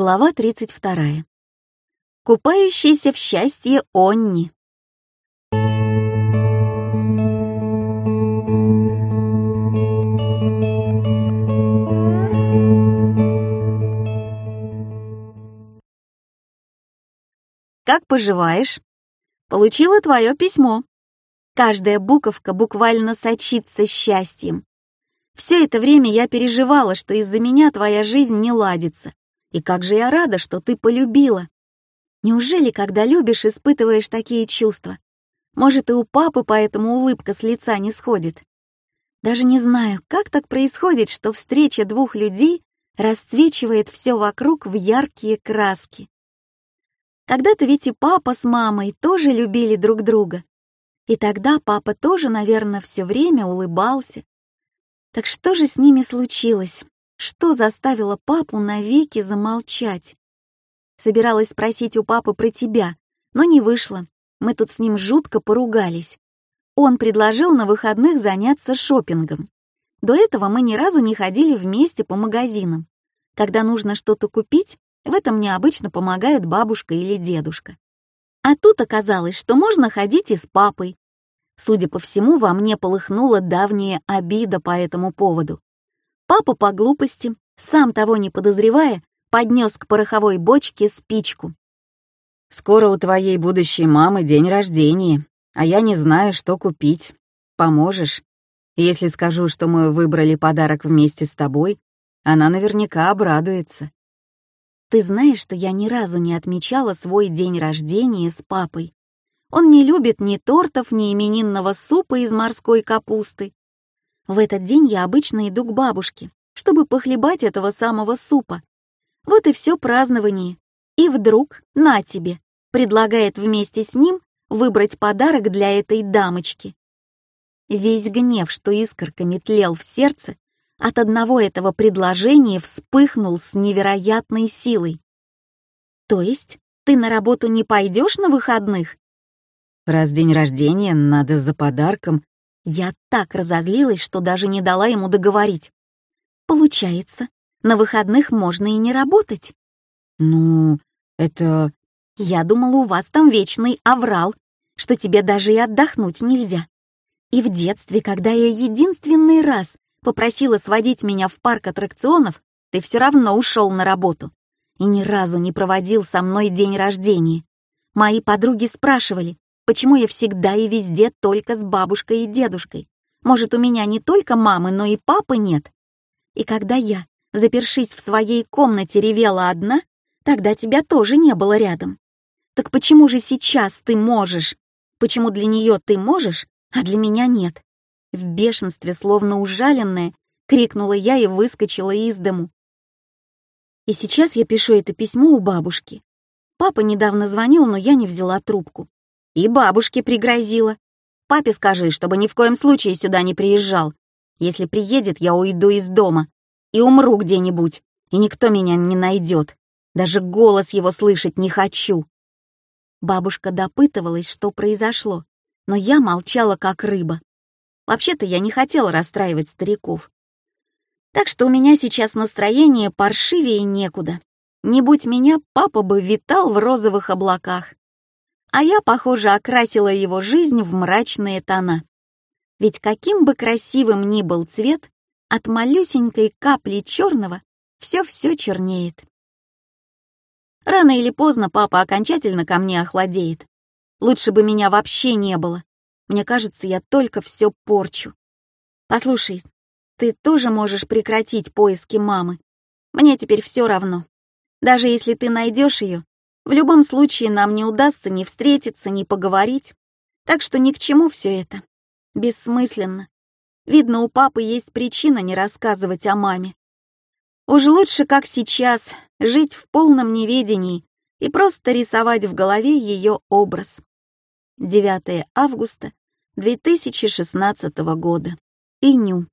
Глава 32. Купающийся в счастье Онни. Как поживаешь? Получила твое письмо. Каждая буковка буквально сочится счастьем. Все это время я переживала, что из-за меня твоя жизнь не ладится. И как же я рада, что ты полюбила. Неужели, когда любишь, испытываешь такие чувства? Может, и у папы поэтому улыбка с лица не сходит. Даже не знаю, как так происходит, что встреча двух людей расцвечивает все вокруг в яркие краски. Когда-то ведь и папа с мамой тоже любили друг друга. И тогда папа тоже, наверное, все время улыбался. Так что же с ними случилось? Что заставило папу навеки замолчать? Собиралась спросить у папы про тебя, но не вышло. Мы тут с ним жутко поругались. Он предложил на выходных заняться шопингом. До этого мы ни разу не ходили вместе по магазинам. Когда нужно что-то купить, в этом мне обычно помогают бабушка или дедушка. А тут оказалось, что можно ходить и с папой. Судя по всему, во мне полыхнула давняя обида по этому поводу. Папа по глупости, сам того не подозревая, поднес к пороховой бочке спичку. «Скоро у твоей будущей мамы день рождения, а я не знаю, что купить. Поможешь? Если скажу, что мы выбрали подарок вместе с тобой, она наверняка обрадуется». «Ты знаешь, что я ни разу не отмечала свой день рождения с папой. Он не любит ни тортов, ни именинного супа из морской капусты. В этот день я обычно иду к бабушке, чтобы похлебать этого самого супа. Вот и все празднование. И вдруг, на тебе, предлагает вместе с ним выбрать подарок для этой дамочки. Весь гнев, что искорками тлел в сердце, от одного этого предложения вспыхнул с невероятной силой. То есть ты на работу не пойдешь на выходных? Раз день рождения, надо за подарком я так разозлилась, что даже не дала ему договорить. Получается, на выходных можно и не работать. Ну, это... Я думала, у вас там вечный аврал, что тебе даже и отдохнуть нельзя. И в детстве, когда я единственный раз попросила сводить меня в парк аттракционов, ты все равно ушел на работу и ни разу не проводил со мной день рождения. Мои подруги спрашивали, Почему я всегда и везде только с бабушкой и дедушкой? Может, у меня не только мамы, но и папы нет? И когда я, запершись в своей комнате, ревела одна, тогда тебя тоже не было рядом. Так почему же сейчас ты можешь? Почему для нее ты можешь, а для меня нет? В бешенстве, словно ужаленная, крикнула я и выскочила из дому. И сейчас я пишу это письмо у бабушки. Папа недавно звонил, но я не взяла трубку. И бабушке пригрозила. Папе скажи, чтобы ни в коем случае сюда не приезжал. Если приедет, я уйду из дома и умру где-нибудь, и никто меня не найдет. Даже голос его слышать не хочу. Бабушка допытывалась, что произошло, но я молчала как рыба. Вообще-то я не хотела расстраивать стариков. Так что у меня сейчас настроение паршивее некуда. Не будь меня, папа бы витал в розовых облаках а я, похоже, окрасила его жизнь в мрачные тона. Ведь каким бы красивым ни был цвет, от малюсенькой капли черного все-все чернеет. Рано или поздно папа окончательно ко мне охладеет. Лучше бы меня вообще не было. Мне кажется, я только все порчу. Послушай, ты тоже можешь прекратить поиски мамы. Мне теперь все равно. Даже если ты найдешь ее, в любом случае нам не удастся ни встретиться, ни поговорить, так что ни к чему все это. Бессмысленно. Видно, у папы есть причина не рассказывать о маме. Уж лучше, как сейчас, жить в полном неведении и просто рисовать в голове ее образ. 9 августа 2016 года. Иню.